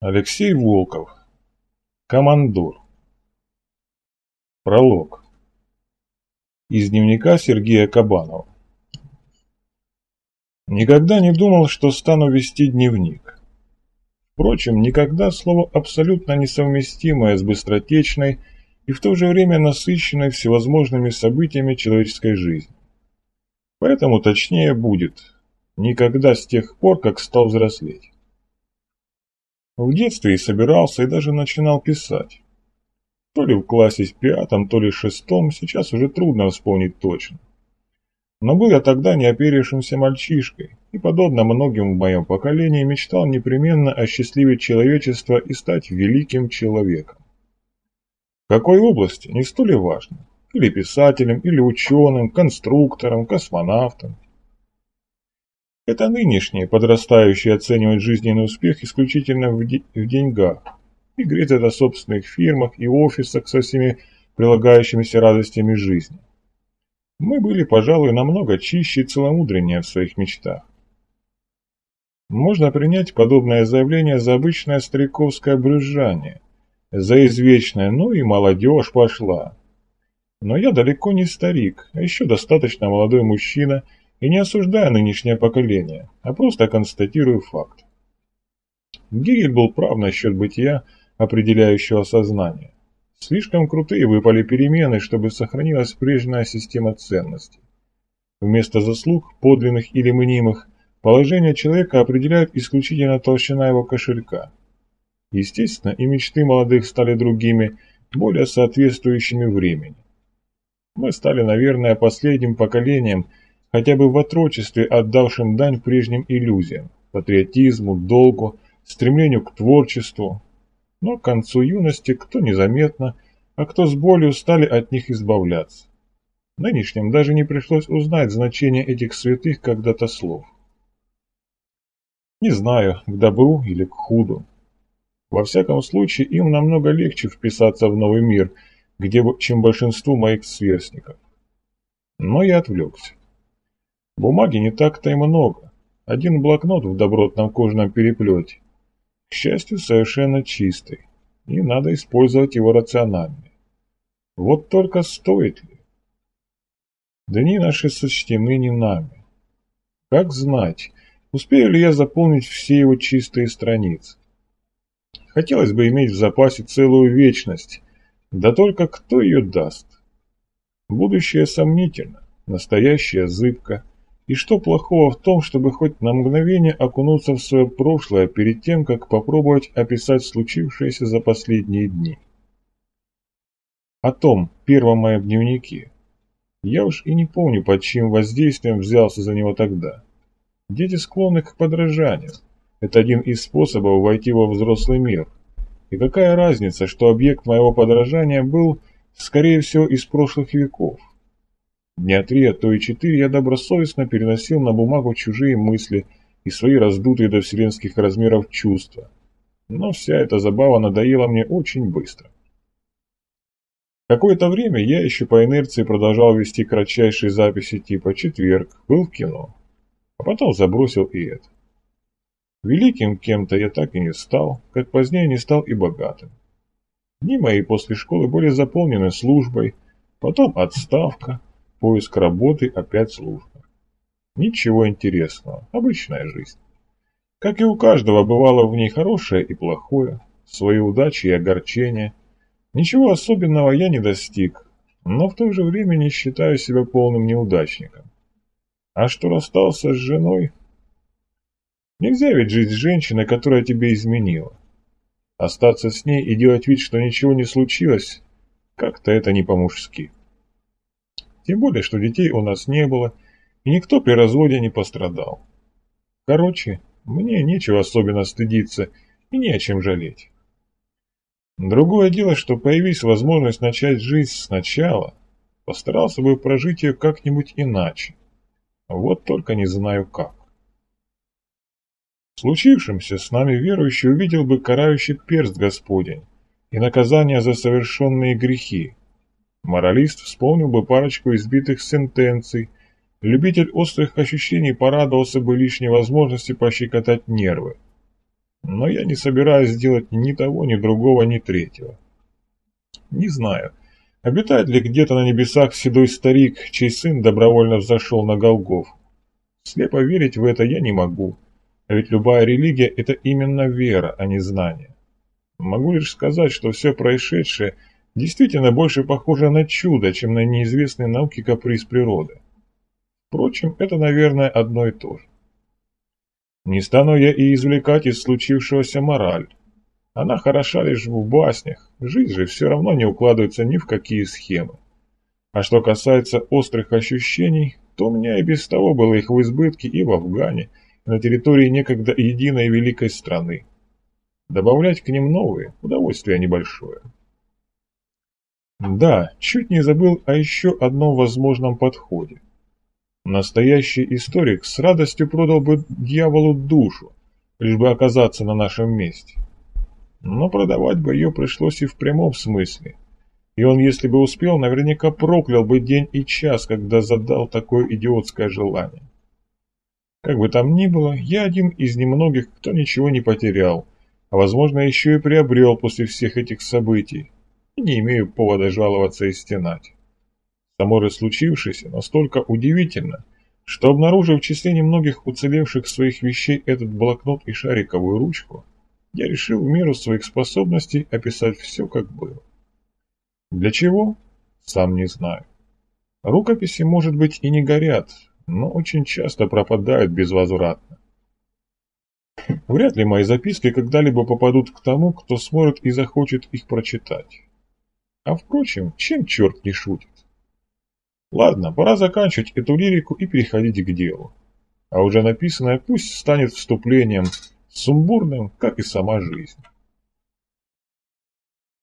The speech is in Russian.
Алексей Волков. Командор. Пролог. Из дневника Сергея Кабанова. Никогда не думал, что стану вести дневник. Впрочем, никогда слово абсолютно несовместимое с быстротечной и в то же время насыщенной всевозможными событиями человеческой жизни. Поэтому точнее будет «никогда с тех пор, как стал взрослеть». В детстве и собирался, и даже начинал писать. То ли в классе с пятом, то ли шестом, сейчас уже трудно вспомнить точно. Но был я тогда неоперившимся мальчишкой, и, подобно многим в моем поколении, мечтал непременно осчастливить человечество и стать великим человеком. В какой области, не столь важно. Или писателем, или ученым, конструктором, космонавтом. Это нынешние, подрастающие оценивают жизненный успех исключительно в, де в деньгах и грезят о собственных фирмах и офисах со всеми прилагающимися радостями жизни. Мы были, пожалуй, намного чище и целомудреннее в своих мечтах. Можно принять подобное заявление за обычное стариковское брюзжание, за извечное «ну и молодежь пошла». Но я далеко не старик, а еще достаточно молодой мужчина – и не осуждая нынешнее поколение, а просто констатирую факт. Гегель был прав насчет бытия, определяющего сознание. Слишком крутые выпали перемены, чтобы сохранилась прежняя система ценностей. Вместо заслуг, подлинных или мнимых, положение человека определяет исключительно толщина его кошелька. Естественно, и мечты молодых стали другими, более соответствующими времени. Мы стали, наверное, последним поколением, хотя бы в отрочестве отдавшим дань прежним иллюзиям, патриотизму, долгу, стремлению к творчеству. Но к концу юности кто незаметно, а кто с болью стали от них избавляться. Нынешним даже не пришлось узнать значение этих святых когда-то слов. Не знаю, к добру или к худу. Во всяком случае, им намного легче вписаться в новый мир, где, чем большинству моих сверстников. Но я отвлекся. Бумаги не так-то и много. Один блокнот в добротном кожаном переплете. К счастью, совершенно чистый. И надо использовать его рационально. Вот только стоит ли? Дни наши сочтены не нами. Как знать, успею ли я заполнить все его чистые страницы? Хотелось бы иметь в запасе целую вечность, да только кто ее даст? Будущее сомнительно, настоящее зыбко, и что плохого в том, чтобы хоть на мгновение окунуться в свое прошлое перед тем, как попробовать описать случившееся за последние дни? О том первом моем дневнике. Я уж и не помню, под чьим воздействием взялся за него тогда. Дети склонны к подражанию. Это один из способов войти во взрослый мир. И какая разница, что объект моего подражания был, скорее всего, из прошлых веков. Дня три, а то и четыре я добросовестно переносил на бумагу чужие мысли и свои раздутые до вселенских размеров чувства. Но вся эта забава надоела мне очень быстро. Какое-то время я еще по инерции продолжал вести кратчайшие записи типа «Четверг», «Был в кино», а потом забросил и это. Великим кем-то я так и не стал, как позднее не стал и богатым. Дни мои после школы были заполнены службой, потом отставка, Поиск работы, опять служба. Ничего интересного, обычная жизнь. Как и у каждого, бывало в ней хорошее и плохое, свои удачи и огорчения. Ничего особенного я не достиг, но в то же время не считаю себя полным неудачником. А что расстался с женой? Нельзя ведь жить с женщиной, которая тебе изменила. Остаться с ней и делать вид, что ничего не случилось, как-то это не по-мужски. Тем более, что детей у нас не было, и никто при разводе не пострадал. Короче, мне нечего особенно стыдиться и не о чем жалеть. Другое дело, что появись возможность начать жизнь сначала, постарался бы прожить ее как-нибудь иначе. Вот только не знаю как. Случившимся с нами верующий увидел бы карающий перст Господень и наказание за совершенные грехи, Моралист вспомнил бы парочку избитых сентенций, любитель острых ощущений порадовался бы лишней возможности пощекотать нервы. Но я не собираюсь сделать ни того, ни другого, ни третьего. Не знаю, обитает ли где-то на небесах седой старик, чей сын добровольно взошел на Голгоф. Слепо верить в это я не могу, а ведь любая религия – это именно вера, а не знание. Могу лишь сказать, что все происшедшее действительно больше похоже на чудо, чем на неизвестный науке каприз природы. Впрочем, это, наверное, одно и то же. Не стану я и извлекать из случившегося мораль. Она хороша лишь в баснях, жизнь же все равно не укладывается ни в какие схемы. А что касается острых ощущений, то у меня и без того было их в избытке и в Афгане, и на территории некогда единой великой страны. Добавлять к ним новые – удовольствие небольшое. Да, чуть не забыл о еще одном возможном подходе. Настоящий историк с радостью продал бы дьяволу душу, лишь бы оказаться на нашем месте. Но продавать бы ее пришлось и в прямом смысле. И он, если бы успел, наверняка проклял бы день и час, когда задал такое идиотское желание. Как бы там ни было, я один из немногих, кто ничего не потерял, а возможно еще и приобрел после всех этих событий, не имею повода жаловаться и стенать. Само случившееся настолько удивительно, что обнаружив в числе немногих уцелевших своих вещей этот блокнот и шариковую ручку, я решил в меру своих способностей описать все, как было. Для чего? Сам не знаю. Рукописи, может быть, и не горят, но очень часто пропадают безвозвратно. Вряд ли мои записки когда-либо попадут к тому, кто сможет и захочет их прочитать. А впрочем, чем черт не шутит? Ладно, пора заканчивать эту лирику и переходить к делу. А уже написанное пусть станет вступлением, сумбурным, как и сама жизнь.